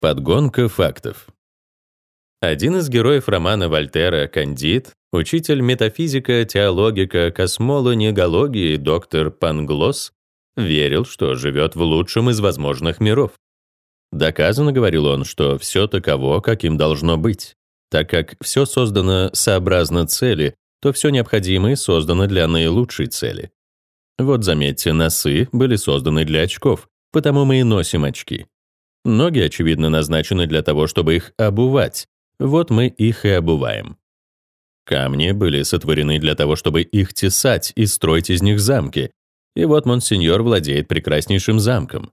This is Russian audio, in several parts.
Подгонка фактов. Один из героев романа Вольтера «Кандид», учитель метафизика, теологика, космологии, геологии доктор Панглос, верил, что живет в лучшем из возможных миров. Доказано, говорил он, что все таково, каким должно быть. Так как все создано сообразно цели, то все необходимое создано для наилучшей цели. Вот заметьте, носы были созданы для очков, потому мы и носим очки. Ноги, очевидно, назначены для того, чтобы их обувать. Вот мы их и обуваем. Камни были сотворены для того, чтобы их тесать и строить из них замки. И вот монсеньор владеет прекраснейшим замком.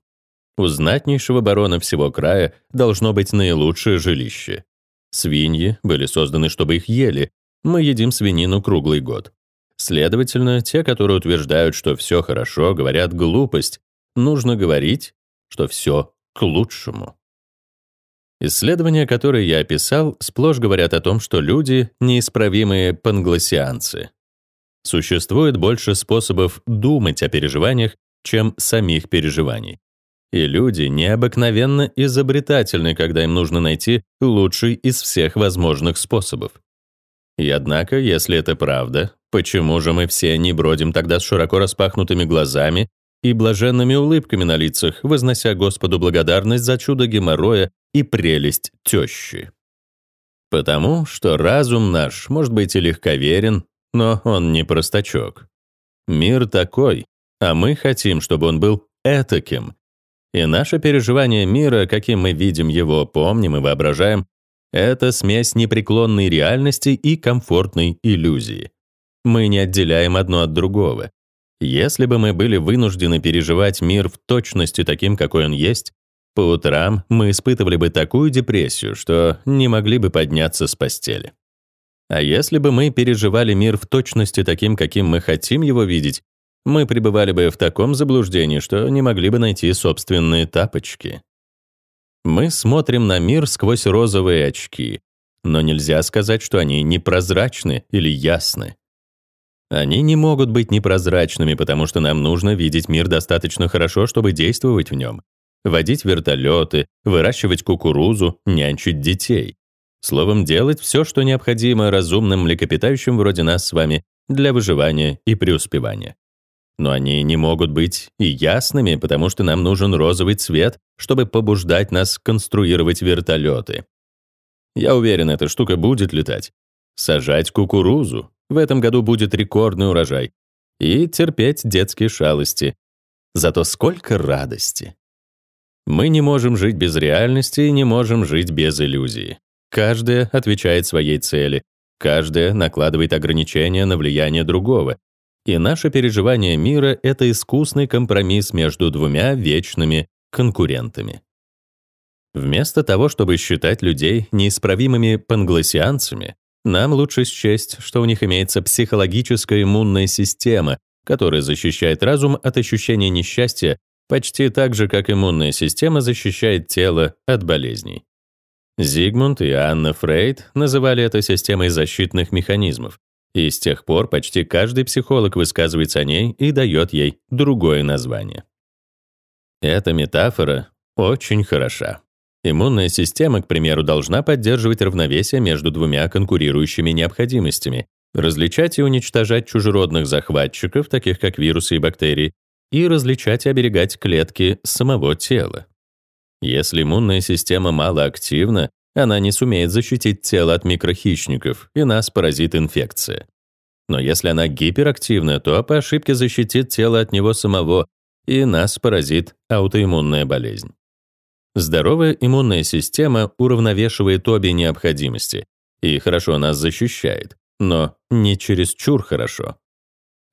У знатнейшего барона всего края должно быть наилучшее жилище. Свиньи были созданы, чтобы их ели. Мы едим свинину круглый год. Следовательно, те, которые утверждают, что все хорошо, говорят глупость. Нужно говорить, что все к лучшему. Исследования, которые я описал, сплошь говорят о том, что люди — неисправимые панглосианцы. Существует больше способов думать о переживаниях, чем самих переживаний. И люди необыкновенно изобретательны, когда им нужно найти лучший из всех возможных способов. И однако, если это правда, почему же мы все не бродим тогда с широко распахнутыми глазами и блаженными улыбками на лицах, вознося Господу благодарность за чудо геморроя и прелесть тещи. Потому что разум наш может быть и легковерен, но он не простачок. Мир такой, а мы хотим, чтобы он был этаким. И наше переживание мира, каким мы видим его, помним и воображаем, это смесь непреклонной реальности и комфортной иллюзии. Мы не отделяем одно от другого. Если бы мы были вынуждены переживать мир в точности таким, какой он есть, по утрам мы испытывали бы такую депрессию, что не могли бы подняться с постели. А если бы мы переживали мир в точности таким, каким мы хотим его видеть, мы пребывали бы в таком заблуждении, что не могли бы найти собственные тапочки. Мы смотрим на мир сквозь розовые очки, но нельзя сказать, что они непрозрачны или ясны. Они не могут быть непрозрачными, потому что нам нужно видеть мир достаточно хорошо, чтобы действовать в нем. Водить вертолеты, выращивать кукурузу, нянчить детей. Словом, делать все, что необходимо разумным млекопитающим вроде нас с вами для выживания и преуспевания. Но они не могут быть и ясными, потому что нам нужен розовый цвет, чтобы побуждать нас конструировать вертолеты. Я уверен, эта штука будет летать. Сажать кукурузу, в этом году будет рекордный урожай. И терпеть детские шалости. Зато сколько радости. Мы не можем жить без реальности и не можем жить без иллюзии. Каждая отвечает своей цели, каждая накладывает ограничения на влияние другого. И наше переживание мира — это искусный компромисс между двумя вечными конкурентами. Вместо того, чтобы считать людей неисправимыми панглосианцами, нам лучше счесть, что у них имеется психологическая иммунная система, которая защищает разум от ощущения несчастья почти так же, как иммунная система защищает тело от болезней. Зигмунд и Анна Фрейд называли это системой защитных механизмов, и с тех пор почти каждый психолог высказывается о ней и дает ей другое название. Эта метафора очень хороша. Иммунная система, к примеру, должна поддерживать равновесие между двумя конкурирующими необходимостями, различать и уничтожать чужеродных захватчиков, таких как вирусы и бактерии, и различать и оберегать клетки самого тела. Если иммунная система малоактивна, она не сумеет защитить тело от микрохищников, и нас поразит инфекция. Но если она гиперактивна, то по ошибке защитит тело от него самого, и нас поразит аутоиммунная болезнь. Здоровая иммунная система уравновешивает обе необходимости и хорошо нас защищает, но не чересчур хорошо.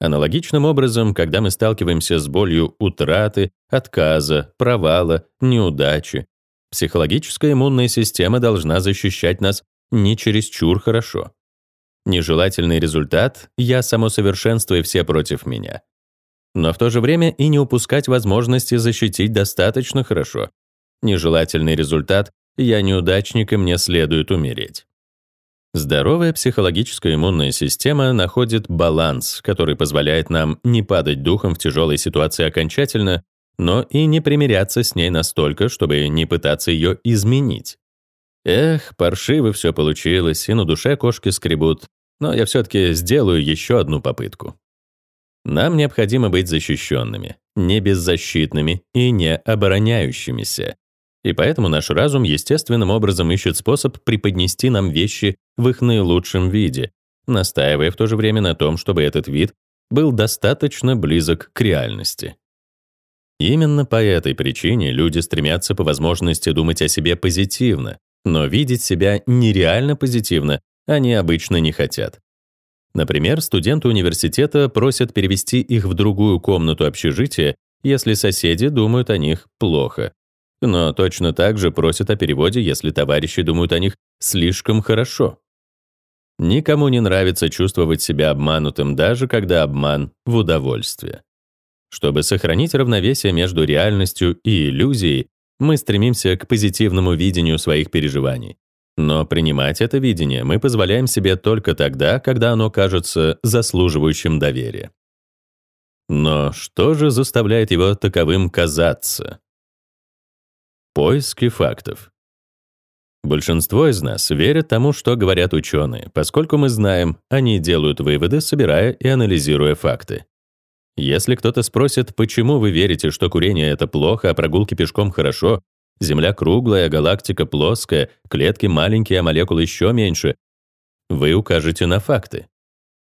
Аналогичным образом, когда мы сталкиваемся с болью утраты, отказа, провала, неудачи, психологическая иммунная система должна защищать нас не чересчур хорошо. Нежелательный результат — я само совершенство и все против меня. Но в то же время и не упускать возможности защитить достаточно хорошо, Нежелательный результат — я неудачник, и мне следует умереть. Здоровая психологическая иммунная система находит баланс, который позволяет нам не падать духом в тяжелой ситуации окончательно но и не примиряться с ней настолько, чтобы не пытаться ее изменить. Эх, паршиво все получилось, и на душе кошки скребут, но я все-таки сделаю еще одну попытку. Нам необходимо быть защищенными, не беззащитными и не обороняющимися. И поэтому наш разум естественным образом ищет способ преподнести нам вещи в их наилучшем виде, настаивая в то же время на том, чтобы этот вид был достаточно близок к реальности. Именно по этой причине люди стремятся по возможности думать о себе позитивно, но видеть себя нереально позитивно они обычно не хотят. Например, студенты университета просят перевести их в другую комнату общежития, если соседи думают о них плохо. Но точно так же просят о переводе, если товарищи думают о них слишком хорошо. Никому не нравится чувствовать себя обманутым, даже когда обман в удовольствие. Чтобы сохранить равновесие между реальностью и иллюзией, мы стремимся к позитивному видению своих переживаний. Но принимать это видение мы позволяем себе только тогда, когда оно кажется заслуживающим доверия. Но что же заставляет его таковым казаться? Поиски фактов. Большинство из нас верят тому, что говорят ученые, поскольку мы знаем, они делают выводы, собирая и анализируя факты. Если кто-то спросит, почему вы верите, что курение — это плохо, а прогулки пешком хорошо, Земля круглая, галактика плоская, клетки маленькие, а молекулы еще меньше, вы укажете на факты.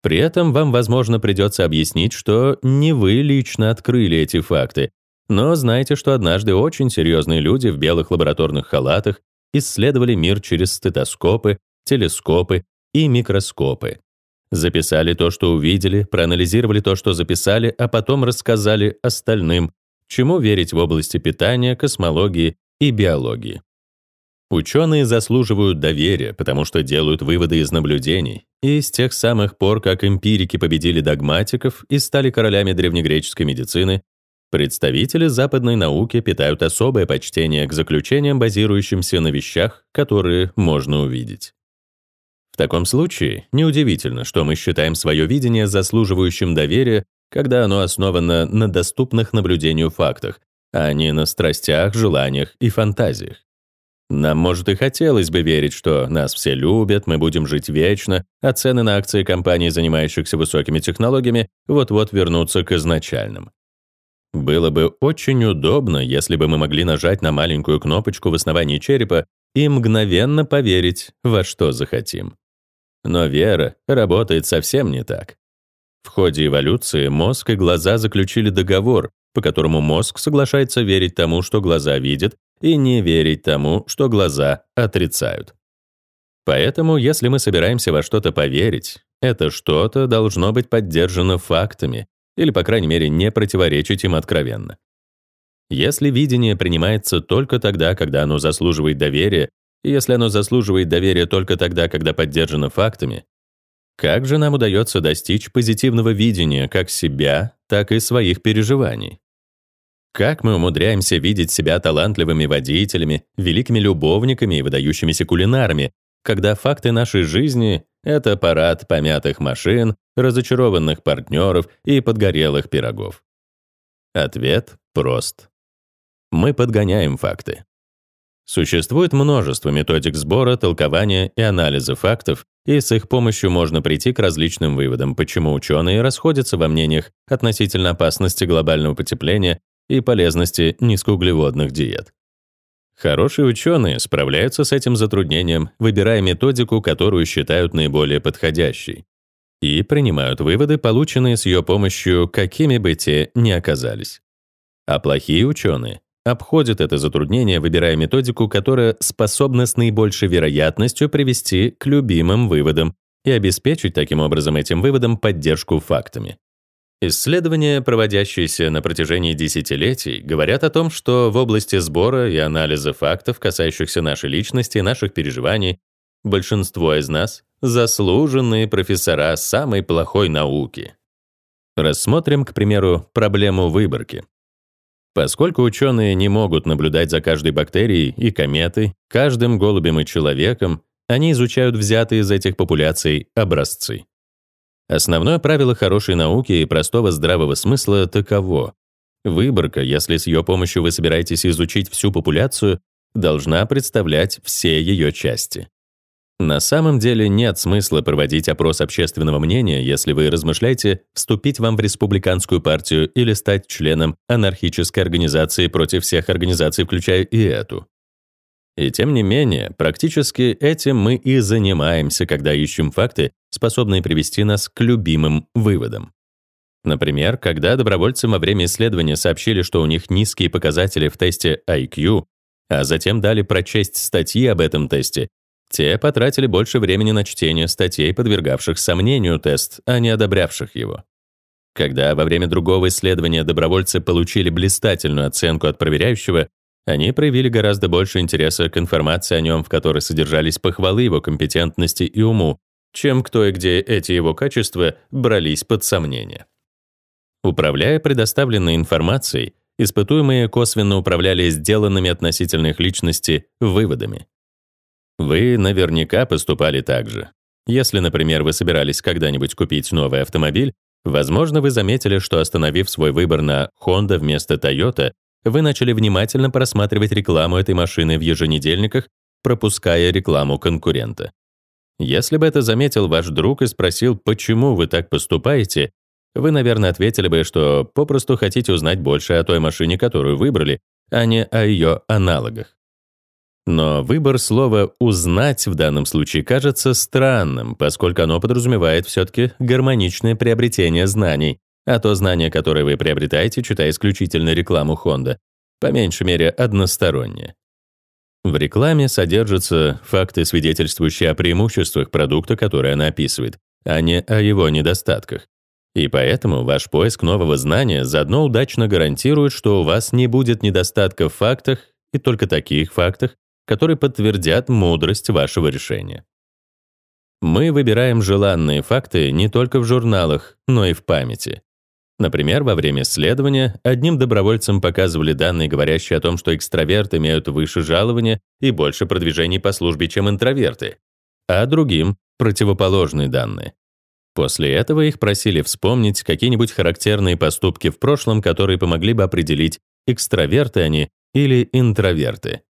При этом вам, возможно, придется объяснить, что не вы лично открыли эти факты, но знаете, что однажды очень серьезные люди в белых лабораторных халатах исследовали мир через стетоскопы, телескопы и микроскопы. Записали то, что увидели, проанализировали то, что записали, а потом рассказали остальным, чему верить в области питания, космологии и биологии. Ученые заслуживают доверия, потому что делают выводы из наблюдений, и с тех самых пор, как эмпирики победили догматиков и стали королями древнегреческой медицины, Представители западной науки питают особое почтение к заключениям, базирующимся на вещах, которые можно увидеть. В таком случае неудивительно, что мы считаем свое видение заслуживающим доверия, когда оно основано на доступных наблюдению фактах, а не на страстях, желаниях и фантазиях. Нам, может, и хотелось бы верить, что нас все любят, мы будем жить вечно, а цены на акции компаний, занимающихся высокими технологиями, вот-вот вернутся к изначальным. Было бы очень удобно, если бы мы могли нажать на маленькую кнопочку в основании черепа и мгновенно поверить во что захотим. Но вера работает совсем не так. В ходе эволюции мозг и глаза заключили договор, по которому мозг соглашается верить тому, что глаза видят, и не верить тому, что глаза отрицают. Поэтому, если мы собираемся во что-то поверить, это что-то должно быть поддержано фактами, или, по крайней мере, не противоречить им откровенно. Если видение принимается только тогда, когда оно заслуживает доверия, и если оно заслуживает доверия только тогда, когда поддержано фактами, как же нам удается достичь позитивного видения как себя, так и своих переживаний? Как мы умудряемся видеть себя талантливыми водителями, великими любовниками и выдающимися кулинарами, когда факты нашей жизни — это парад помятых машин, разочарованных партнеров и подгорелых пирогов? Ответ прост. Мы подгоняем факты. Существует множество методик сбора, толкования и анализа фактов, и с их помощью можно прийти к различным выводам, почему ученые расходятся во мнениях относительно опасности глобального потепления и полезности низкоуглеводных диет. Хорошие ученые справляются с этим затруднением, выбирая методику, которую считают наиболее подходящей, и принимают выводы, полученные с ее помощью, какими бы те ни оказались. А плохие ученые обходят это затруднение, выбирая методику, которая способна с наибольшей вероятностью привести к любимым выводам и обеспечить таким образом этим выводам поддержку фактами. Исследования, проводящиеся на протяжении десятилетий, говорят о том, что в области сбора и анализа фактов, касающихся нашей личности и наших переживаний, большинство из нас — заслуженные профессора самой плохой науки. Рассмотрим, к примеру, проблему выборки. Поскольку ученые не могут наблюдать за каждой бактерией и кометой, каждым голубем и человеком, они изучают взятые из этих популяций образцы. Основное правило хорошей науки и простого здравого смысла таково. Выборка, если с ее помощью вы собираетесь изучить всю популяцию, должна представлять все ее части. На самом деле нет смысла проводить опрос общественного мнения, если вы размышляете, вступить вам в республиканскую партию или стать членом анархической организации против всех организаций, включая и эту. И тем не менее, практически этим мы и занимаемся, когда ищем факты, способные привести нас к любимым выводам. Например, когда добровольцам во время исследования сообщили, что у них низкие показатели в тесте IQ, а затем дали прочесть статьи об этом тесте, те потратили больше времени на чтение статей, подвергавших сомнению тест, а не одобрявших его. Когда во время другого исследования добровольцы получили блистательную оценку от проверяющего, они проявили гораздо больше интереса к информации о нем, в которой содержались похвалы его компетентности и уму, чем кто и где эти его качества брались под сомнение. Управляя предоставленной информацией, испытуемые косвенно управляли сделанными относительно их личности выводами. Вы наверняка поступали так же. Если, например, вы собирались когда-нибудь купить новый автомобиль, возможно, вы заметили, что остановив свой выбор на Honda вместо Toyota, вы начали внимательно просматривать рекламу этой машины в еженедельниках, пропуская рекламу конкурента. Если бы это заметил ваш друг и спросил, почему вы так поступаете, вы, наверное, ответили бы, что попросту хотите узнать больше о той машине, которую выбрали, а не о ее аналогах. Но выбор слова «узнать» в данном случае кажется странным, поскольку оно подразумевает все-таки гармоничное приобретение знаний, а то знание, которое вы приобретаете, читая исключительно рекламу Honda, по меньшей мере одностороннее. В рекламе содержатся факты, свидетельствующие о преимуществах продукта, который она описывает, а не о его недостатках. И поэтому ваш поиск нового знания заодно удачно гарантирует, что у вас не будет недостатков в фактах и только таких фактах, которые подтвердят мудрость вашего решения. Мы выбираем желанные факты не только в журналах, но и в памяти. Например, во время исследования одним добровольцам показывали данные, говорящие о том, что экстраверты имеют выше жалования и больше продвижений по службе, чем интроверты, а другим — противоположные данные. После этого их просили вспомнить какие-нибудь характерные поступки в прошлом, которые помогли бы определить, экстраверты они или интроверты.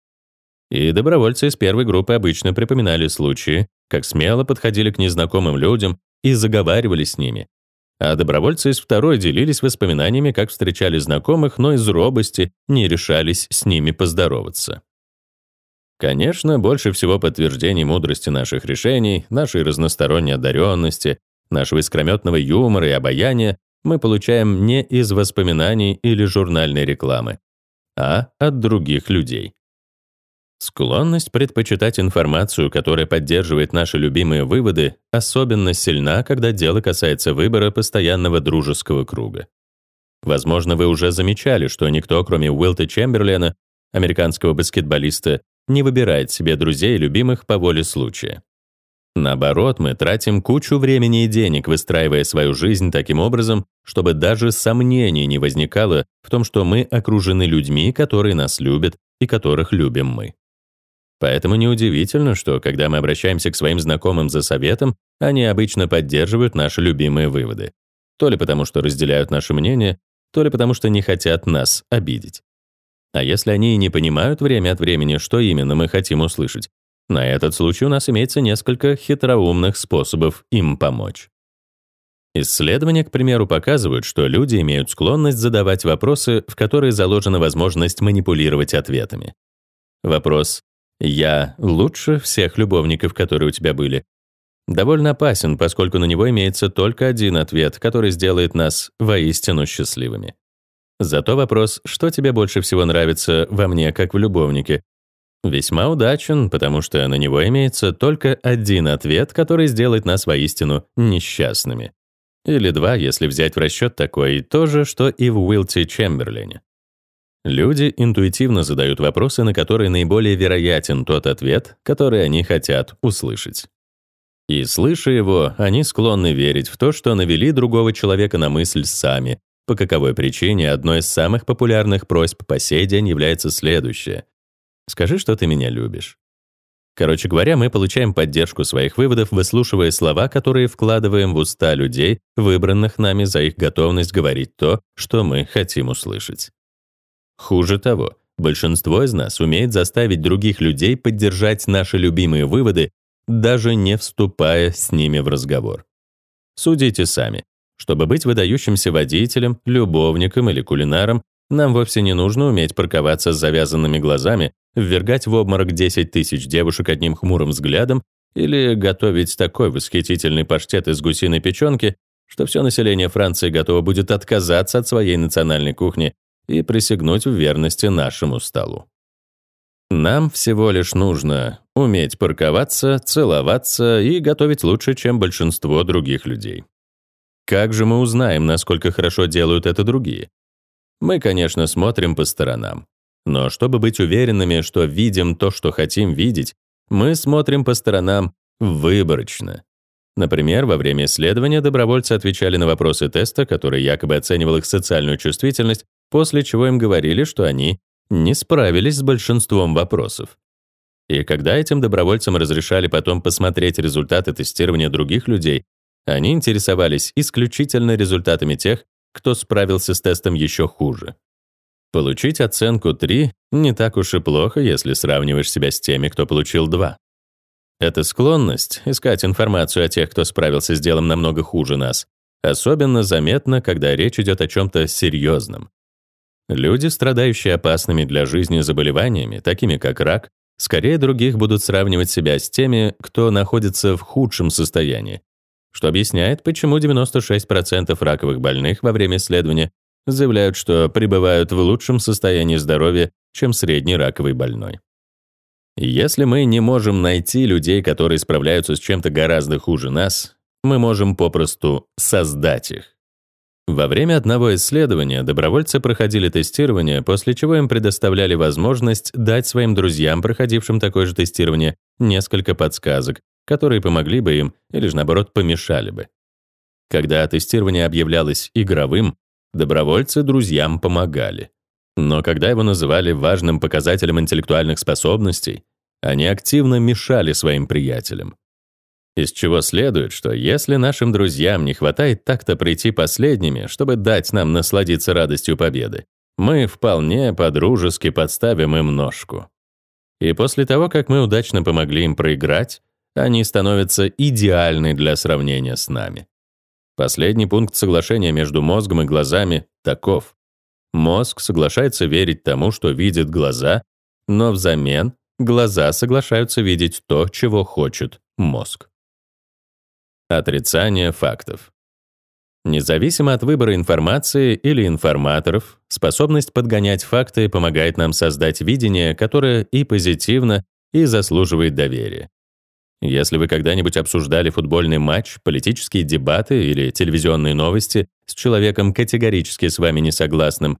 И добровольцы из первой группы обычно припоминали случаи, как смело подходили к незнакомым людям и заговаривали с ними. А добровольцы из второй делились воспоминаниями, как встречали знакомых, но из робости не решались с ними поздороваться. Конечно, больше всего подтверждений мудрости наших решений, нашей разносторонней одаренности, Нашего искрометного юмора и обаяния мы получаем не из воспоминаний или журнальной рекламы, а от других людей. Склонность предпочитать информацию, которая поддерживает наши любимые выводы, особенно сильна, когда дело касается выбора постоянного дружеского круга. Возможно, вы уже замечали, что никто, кроме Уилта Чемберлена, американского баскетболиста, не выбирает себе друзей и любимых по воле случая. Наоборот, мы тратим кучу времени и денег, выстраивая свою жизнь таким образом, чтобы даже сомнений не возникало в том, что мы окружены людьми, которые нас любят и которых любим мы. Поэтому неудивительно, что когда мы обращаемся к своим знакомым за советом, они обычно поддерживают наши любимые выводы. То ли потому, что разделяют наше мнение, то ли потому, что не хотят нас обидеть. А если они не понимают время от времени, что именно мы хотим услышать, на этот случай у нас имеется несколько хитроумных способов им помочь. Исследования, к примеру, показывают, что люди имеют склонность задавать вопросы, в которые заложена возможность манипулировать ответами. Вопрос «Я лучше всех любовников, которые у тебя были?» довольно опасен, поскольку на него имеется только один ответ, который сделает нас воистину счастливыми. Зато вопрос «Что тебе больше всего нравится во мне, как в любовнике?» Весьма удачен, потому что на него имеется только один ответ, который сделает нас воистину несчастными. Или два, если взять в расчет такое, то же, что и в Уилти Чемберлене. Люди интуитивно задают вопросы, на которые наиболее вероятен тот ответ, который они хотят услышать. И, слыша его, они склонны верить в то, что навели другого человека на мысль сами, по каковой причине одной из самых популярных просьб по сей день является следующее. Скажи, что ты меня любишь. Короче говоря, мы получаем поддержку своих выводов, выслушивая слова, которые вкладываем в уста людей, выбранных нами за их готовность говорить то, что мы хотим услышать. Хуже того, большинство из нас умеет заставить других людей поддержать наши любимые выводы, даже не вступая с ними в разговор. Судите сами. Чтобы быть выдающимся водителем, любовником или кулинаром, нам вовсе не нужно уметь парковаться с завязанными глазами, ввергать в обморок 10 тысяч девушек одним хмурым взглядом или готовить такой восхитительный паштет из гусиной печенки, что все население Франции готово будет отказаться от своей национальной кухни и присягнуть в верности нашему столу. Нам всего лишь нужно уметь парковаться, целоваться и готовить лучше, чем большинство других людей. Как же мы узнаем, насколько хорошо делают это другие? Мы, конечно, смотрим по сторонам. Но чтобы быть уверенными, что видим то, что хотим видеть, мы смотрим по сторонам выборочно. Например, во время исследования добровольцы отвечали на вопросы теста, который якобы оценивал их социальную чувствительность, после чего им говорили, что они не справились с большинством вопросов. И когда этим добровольцам разрешали потом посмотреть результаты тестирования других людей, они интересовались исключительно результатами тех, кто справился с тестом еще хуже. Получить оценку 3 не так уж и плохо, если сравниваешь себя с теми, кто получил 2. Эта склонность искать информацию о тех, кто справился с делом намного хуже нас, особенно заметна, когда речь идет о чем-то серьезном. Люди, страдающие опасными для жизни заболеваниями, такими как рак, скорее других будут сравнивать себя с теми, кто находится в худшем состоянии, что объясняет, почему 96% раковых больных во время исследования заявляют, что пребывают в лучшем состоянии здоровья, чем средний раковый больной. Если мы не можем найти людей, которые справляются с чем-то гораздо хуже нас, мы можем попросту создать их. Во время одного исследования добровольцы проходили тестирование, после чего им предоставляли возможность дать своим друзьям, проходившим такое же тестирование, несколько подсказок, которые помогли бы им или же наоборот помешали бы. Когда тестирование объявлялось игровым, добровольцы друзьям помогали. Но когда его называли важным показателем интеллектуальных способностей, они активно мешали своим приятелям. Из чего следует, что если нашим друзьям не хватает так-то прийти последними, чтобы дать нам насладиться радостью победы, мы вполне подружески подставим им ножку. И после того, как мы удачно помогли им проиграть, они становятся идеальны для сравнения с нами. Последний пункт соглашения между мозгом и глазами таков. Мозг соглашается верить тому, что видит глаза, но взамен глаза соглашаются видеть то, чего хочет мозг. Отрицание фактов. Независимо от выбора информации или информаторов, способность подгонять факты помогает нам создать видение, которое и позитивно, и заслуживает доверия. Если вы когда-нибудь обсуждали футбольный матч, политические дебаты или телевизионные новости с человеком категорически с вами не согласным,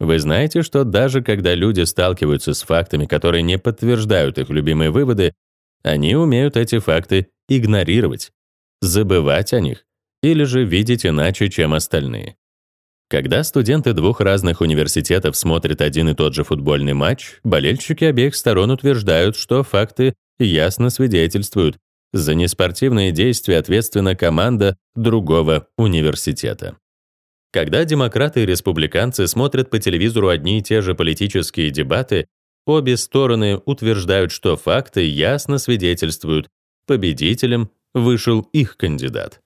вы знаете, что даже когда люди сталкиваются с фактами, которые не подтверждают их любимые выводы, они умеют эти факты игнорировать забывать о них или же видеть иначе, чем остальные. Когда студенты двух разных университетов смотрят один и тот же футбольный матч, болельщики обеих сторон утверждают, что факты ясно свидетельствуют, за неспортивные действия ответственна команда другого университета. Когда демократы и республиканцы смотрят по телевизору одни и те же политические дебаты, обе стороны утверждают, что факты ясно свидетельствуют, победителем вышел их кандидат.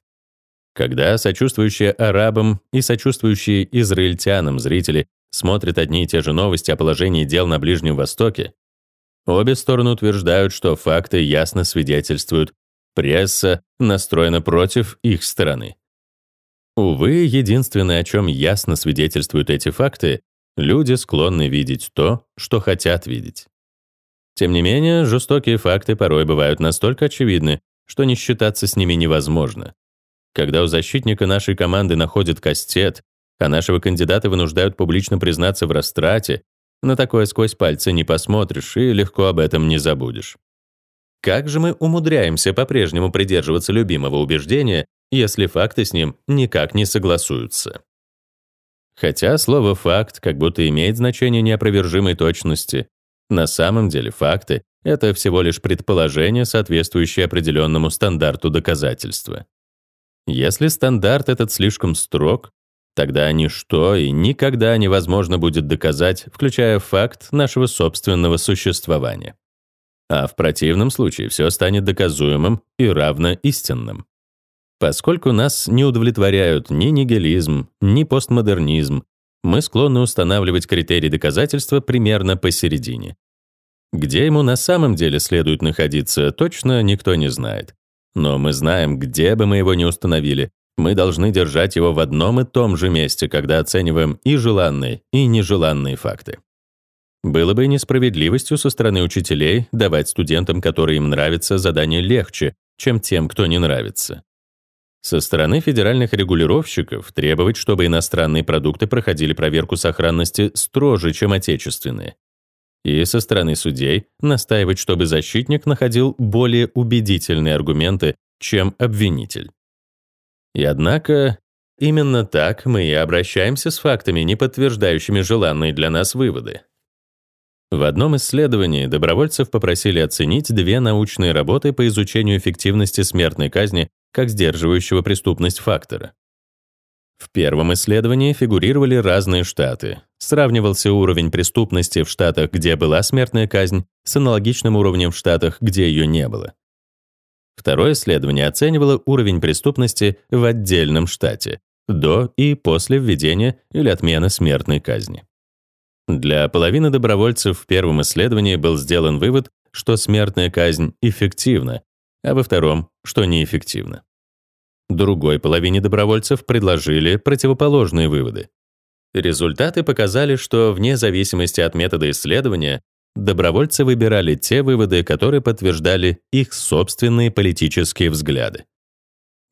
Когда сочувствующие арабам и сочувствующие израильтянам зрители смотрят одни и те же новости о положении дел на Ближнем Востоке, обе стороны утверждают, что факты ясно свидетельствуют, пресса настроена против их стороны. Увы, единственное, о чем ясно свидетельствуют эти факты, люди склонны видеть то, что хотят видеть. Тем не менее, жестокие факты порой бывают настолько очевидны, что не считаться с ними невозможно. Когда у защитника нашей команды находят кастет, а нашего кандидата вынуждают публично признаться в растрате, на такое сквозь пальцы не посмотришь и легко об этом не забудешь. Как же мы умудряемся по-прежнему придерживаться любимого убеждения, если факты с ним никак не согласуются? Хотя слово «факт» как будто имеет значение неопровержимой точности, на самом деле факты это всего лишь предположение, соответствующее определенному стандарту доказательства. Если стандарт этот слишком строг, тогда ничто и никогда невозможно будет доказать, включая факт нашего собственного существования. А в противном случае все станет доказуемым и равно истинным. Поскольку нас не удовлетворяют ни нигилизм, ни постмодернизм, мы склонны устанавливать критерии доказательства примерно посередине. Где ему на самом деле следует находиться, точно никто не знает. Но мы знаем, где бы мы его ни установили, мы должны держать его в одном и том же месте, когда оцениваем и желанные, и нежеланные факты. Было бы несправедливостью со стороны учителей давать студентам, которые им нравятся, задания легче, чем тем, кто не нравится. Со стороны федеральных регулировщиков требовать, чтобы иностранные продукты проходили проверку сохранности строже, чем отечественные и со стороны судей настаивать, чтобы защитник находил более убедительные аргументы, чем обвинитель. И однако именно так мы и обращаемся с фактами, не подтверждающими желанные для нас выводы. В одном исследовании добровольцев попросили оценить две научные работы по изучению эффективности смертной казни как сдерживающего преступность фактора. В первом исследовании фигурировали разные штаты. Сравнивался уровень преступности в штатах, где была смертная казнь, с аналогичным уровнем в штатах, где ее не было. Второе исследование оценивало уровень преступности в отдельном штате до и после введения или отмены смертной казни. Для половины добровольцев в первом исследовании был сделан вывод, что смертная казнь эффективна, а во втором, что неэффективна. Другой половине добровольцев предложили противоположные выводы. Результаты показали, что вне зависимости от метода исследования добровольцы выбирали те выводы, которые подтверждали их собственные политические взгляды.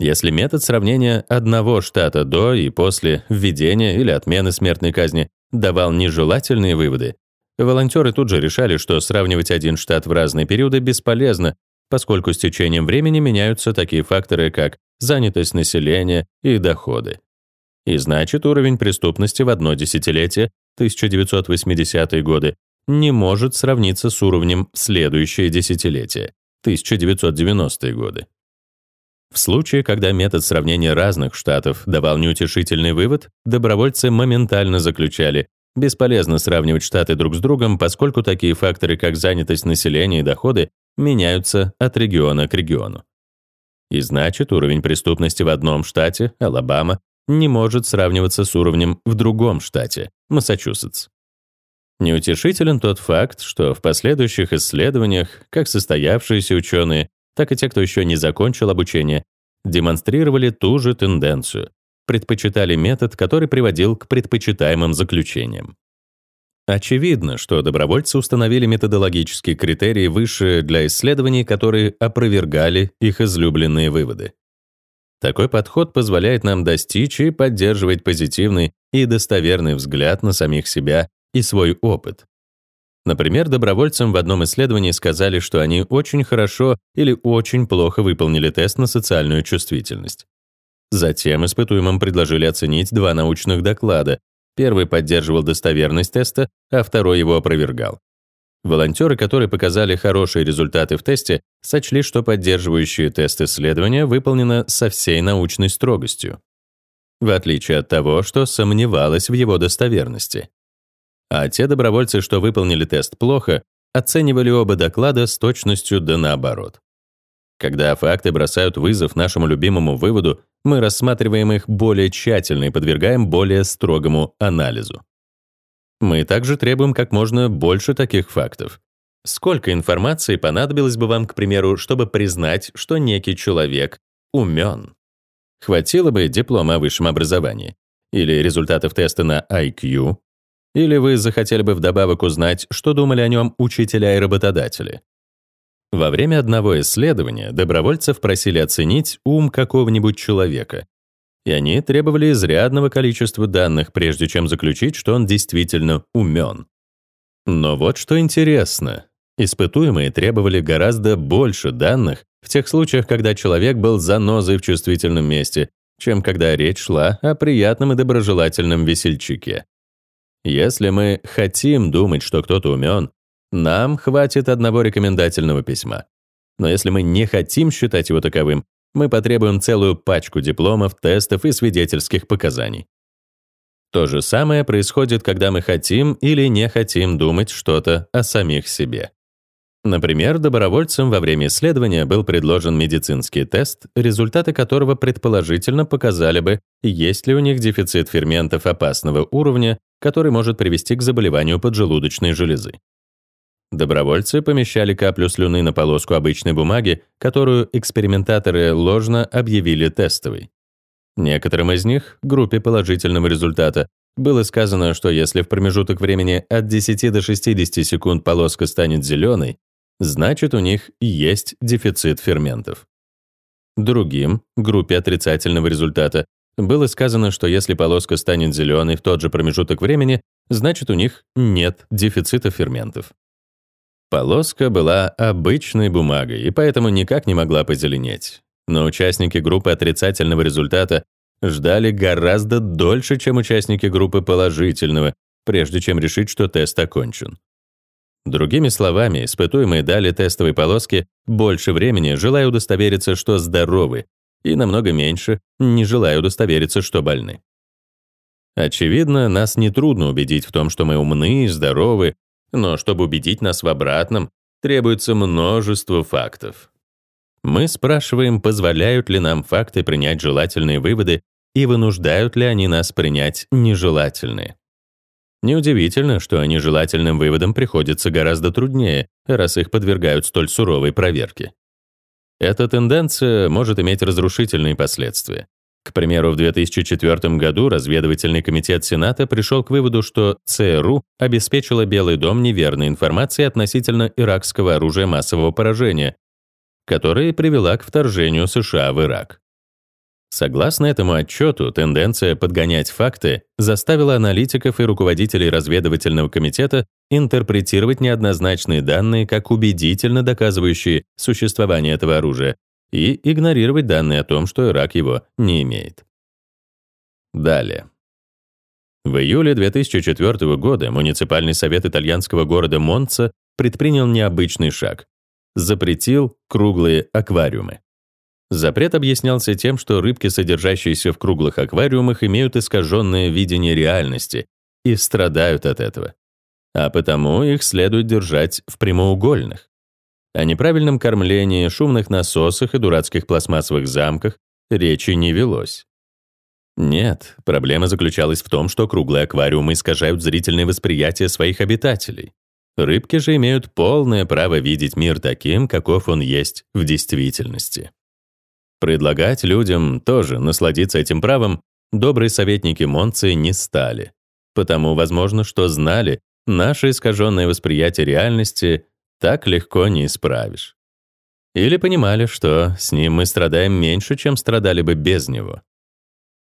Если метод сравнения одного штата до и после введения или отмены смертной казни давал нежелательные выводы, волонтеры тут же решали, что сравнивать один штат в разные периоды бесполезно, поскольку с течением времени меняются такие факторы, как занятость населения и доходы. И значит, уровень преступности в одно десятилетие, 1980-е годы, не может сравниться с уровнем в следующее десятилетие, 1990-е годы. В случае, когда метод сравнения разных штатов давал неутешительный вывод, добровольцы моментально заключали, бесполезно сравнивать штаты друг с другом, поскольку такие факторы, как занятость населения и доходы, меняются от региона к региону. И значит, уровень преступности в одном штате, Алабама, не может сравниваться с уровнем в другом штате, Массачусетс. Неутешителен тот факт, что в последующих исследованиях как состоявшиеся ученые, так и те, кто еще не закончил обучение, демонстрировали ту же тенденцию, предпочитали метод, который приводил к предпочитаемым заключениям. Очевидно, что добровольцы установили методологические критерии выше для исследований, которые опровергали их излюбленные выводы. Такой подход позволяет нам достичь и поддерживать позитивный и достоверный взгляд на самих себя и свой опыт. Например, добровольцам в одном исследовании сказали, что они очень хорошо или очень плохо выполнили тест на социальную чувствительность. Затем испытуемым предложили оценить два научных доклада, Первый поддерживал достоверность теста, а второй его опровергал. Волонтеры, которые показали хорошие результаты в тесте, сочли, что поддерживающие тест исследования выполнено со всей научной строгостью, в отличие от того, что сомневалось в его достоверности. А те добровольцы, что выполнили тест плохо, оценивали оба доклада с точностью да наоборот. Когда факты бросают вызов нашему любимому выводу, мы рассматриваем их более тщательно и подвергаем более строгому анализу. Мы также требуем как можно больше таких фактов. Сколько информации понадобилось бы вам, к примеру, чтобы признать, что некий человек умен? Хватило бы диплома о высшем образовании? Или результатов теста на IQ? Или вы захотели бы вдобавок узнать, что думали о нем учителя и работодатели? Во время одного исследования добровольцев просили оценить ум какого-нибудь человека, и они требовали изрядного количества данных, прежде чем заключить, что он действительно умен. Но вот что интересно. Испытуемые требовали гораздо больше данных в тех случаях, когда человек был занозой в чувствительном месте, чем когда речь шла о приятном и доброжелательном весельчаке. Если мы хотим думать, что кто-то умен, Нам хватит одного рекомендательного письма. Но если мы не хотим считать его таковым, мы потребуем целую пачку дипломов, тестов и свидетельских показаний. То же самое происходит, когда мы хотим или не хотим думать что-то о самих себе. Например, добровольцам во время исследования был предложен медицинский тест, результаты которого предположительно показали бы, есть ли у них дефицит ферментов опасного уровня, который может привести к заболеванию поджелудочной железы. Добровольцы помещали каплю слюны на полоску обычной бумаги, которую экспериментаторы ложно объявили тестовой. Некоторым из них, группе положительного результата, было сказано, что если в промежуток времени от 10 до 60 секунд полоска станет зеленой, значит у них есть дефицит ферментов. Другим, группе отрицательного результата, было сказано, что если полоска станет зеленой в тот же промежуток времени, значит у них нет дефицита ферментов. Полоска была обычной бумагой и поэтому никак не могла позеленеть. Но участники группы отрицательного результата ждали гораздо дольше, чем участники группы положительного, прежде чем решить, что тест окончен. Другими словами, испытуемые дали тестовой полоске больше времени, желая удостовериться, что здоровы, и намного меньше, не желая удостовериться, что больны. Очевидно, нас нетрудно убедить в том, что мы умны здоровы, но чтобы убедить нас в обратном, требуется множество фактов. Мы спрашиваем, позволяют ли нам факты принять желательные выводы и вынуждают ли они нас принять нежелательные. Неудивительно, что нежелательным выводам приходится гораздо труднее, раз их подвергают столь суровой проверке. Эта тенденция может иметь разрушительные последствия. К примеру, в 2004 году разведывательный комитет Сената пришел к выводу, что ЦРУ обеспечила Белый дом неверной информацией относительно иракского оружия массового поражения, которая привела к вторжению США в Ирак. Согласно этому отчету, тенденция подгонять факты заставила аналитиков и руководителей разведывательного комитета интерпретировать неоднозначные данные как убедительно доказывающие существование этого оружия и игнорировать данные о том, что Ирак его не имеет. Далее. В июле 2004 года муниципальный совет итальянского города Монца предпринял необычный шаг. Запретил круглые аквариумы. Запрет объяснялся тем, что рыбки, содержащиеся в круглых аквариумах, имеют искаженное видение реальности и страдают от этого. А потому их следует держать в прямоугольных. О неправильном кормлении, шумных насосах и дурацких пластмассовых замках речи не велось. Нет, проблема заключалась в том, что круглые аквариумы искажают зрительное восприятие своих обитателей. Рыбки же имеют полное право видеть мир таким, каков он есть в действительности. Предлагать людям тоже насладиться этим правом добрые советники Монции не стали. Потому, возможно, что знали, наше искаженное восприятие реальности так легко не исправишь. Или понимали, что с ним мы страдаем меньше, чем страдали бы без него.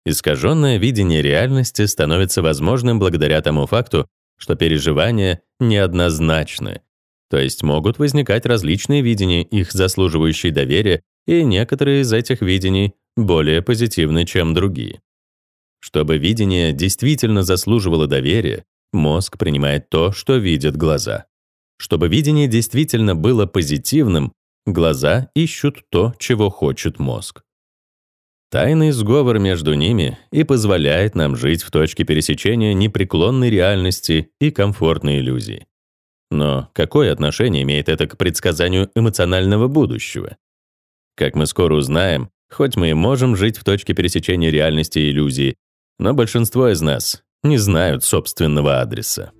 Искаженное видение реальности становится возможным благодаря тому факту, что переживания неоднозначны, то есть могут возникать различные видения, их заслуживающие доверия и некоторые из этих видений более позитивны, чем другие. Чтобы видение действительно заслуживало доверия, мозг принимает то, что видят глаза. Чтобы видение действительно было позитивным, глаза ищут то, чего хочет мозг. Тайный сговор между ними и позволяет нам жить в точке пересечения непреклонной реальности и комфортной иллюзии. Но какое отношение имеет это к предсказанию эмоционального будущего? Как мы скоро узнаем, хоть мы и можем жить в точке пересечения реальности и иллюзии, но большинство из нас не знают собственного адреса.